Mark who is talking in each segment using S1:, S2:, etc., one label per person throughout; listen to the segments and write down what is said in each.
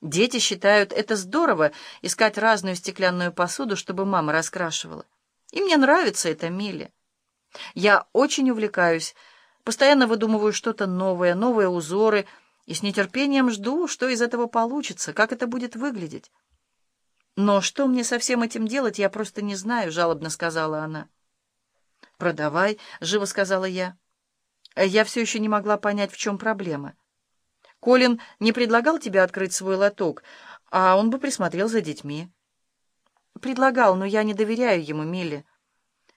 S1: Дети считают это здорово — искать разную стеклянную посуду, чтобы мама раскрашивала. И мне нравится это, Милли. Я очень увлекаюсь, постоянно выдумываю что-то новое, новые узоры, и с нетерпением жду, что из этого получится, как это будет выглядеть. «Но что мне со всем этим делать, я просто не знаю», — жалобно сказала она. «Продавай», — живо сказала я. Я все еще не могла понять, в чем проблема. Колин не предлагал тебе открыть свой лоток, а он бы присмотрел за детьми. Предлагал, но я не доверяю ему, Милли.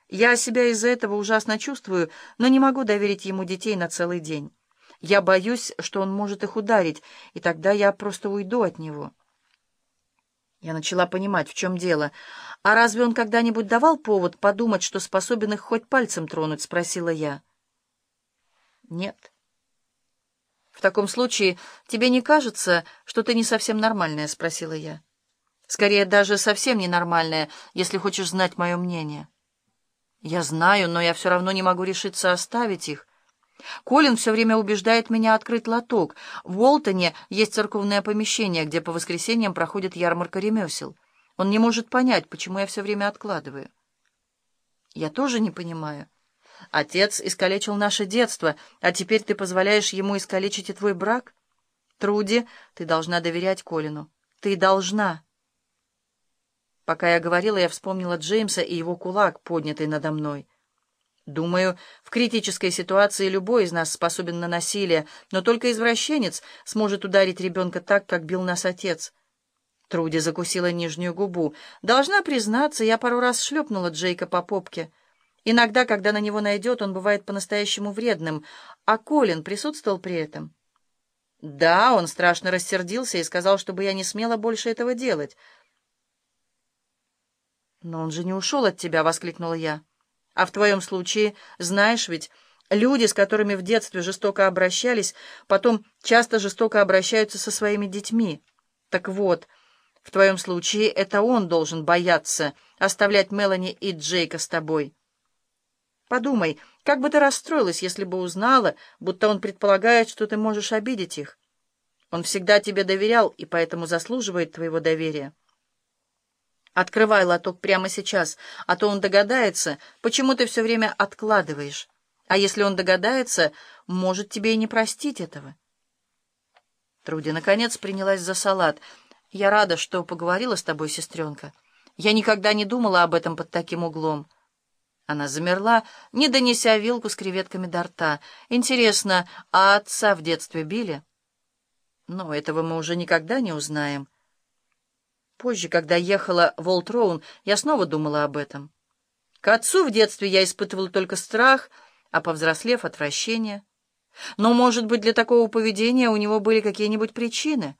S1: Я себя из-за этого ужасно чувствую, но не могу доверить ему детей на целый день. Я боюсь, что он может их ударить, и тогда я просто уйду от него. Я начала понимать, в чем дело. «А разве он когда-нибудь давал повод подумать, что способен их хоть пальцем тронуть?» — спросила я. «Нет». «В таком случае тебе не кажется, что ты не совсем нормальная?» — спросила я. «Скорее, даже совсем ненормальная, если хочешь знать мое мнение». «Я знаю, но я все равно не могу решиться оставить их». Колин все время убеждает меня открыть лоток. В Уолтоне есть церковное помещение, где по воскресеньям проходит ярмарка ремесел. Он не может понять, почему я все время откладываю. Я тоже не понимаю. Отец искалечил наше детство, а теперь ты позволяешь ему искалечить и твой брак? Труди, ты должна доверять Колину. Ты должна. Пока я говорила, я вспомнила Джеймса и его кулак, поднятый надо мной. Думаю, в критической ситуации любой из нас способен на насилие, но только извращенец сможет ударить ребенка так, как бил нас отец. Труди закусила нижнюю губу. Должна признаться, я пару раз шлепнула Джейка по попке. Иногда, когда на него найдет, он бывает по-настоящему вредным. А Колин присутствовал при этом? Да, он страшно рассердился и сказал, чтобы я не смела больше этого делать. «Но он же не ушел от тебя!» — воскликнула я. А в твоем случае, знаешь ведь, люди, с которыми в детстве жестоко обращались, потом часто жестоко обращаются со своими детьми. Так вот, в твоем случае это он должен бояться оставлять Мелани и Джейка с тобой. Подумай, как бы ты расстроилась, если бы узнала, будто он предполагает, что ты можешь обидеть их. Он всегда тебе доверял и поэтому заслуживает твоего доверия. Открывай лоток прямо сейчас, а то он догадается, почему ты все время откладываешь. А если он догадается, может тебе и не простить этого. Труди, наконец, принялась за салат. Я рада, что поговорила с тобой, сестренка. Я никогда не думала об этом под таким углом. Она замерла, не донеся вилку с креветками до рта. Интересно, а отца в детстве били? Но этого мы уже никогда не узнаем. Позже, когда ехала в Олтроун, я снова думала об этом. К отцу в детстве я испытывала только страх, а повзрослев — отвращение. Но, может быть, для такого поведения у него были какие-нибудь причины.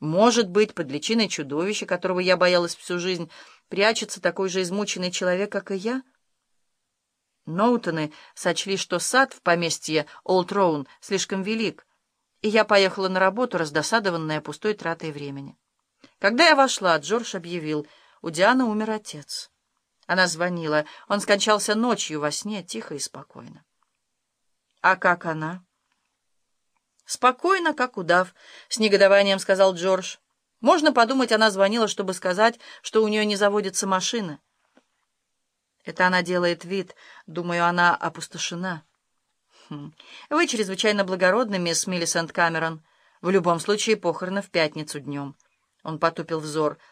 S1: Может быть, под личиной чудовища, которого я боялась всю жизнь, прячется такой же измученный человек, как и я. Ноутоны сочли, что сад в поместье Олтроун слишком велик, и я поехала на работу, раздосадованная пустой тратой времени. Когда я вошла, Джордж объявил, у Дианы умер отец. Она звонила. Он скончался ночью во сне, тихо и спокойно. «А как она?» «Спокойно, как удав», — с негодованием сказал Джордж. «Можно подумать, она звонила, чтобы сказать, что у нее не заводится машина». Это она делает вид. Думаю, она опустошена. Хм. Вы чрезвычайно благородны, мисс Миллисент Камерон. В любом случае, похороны в пятницу днем. Он потупил взор.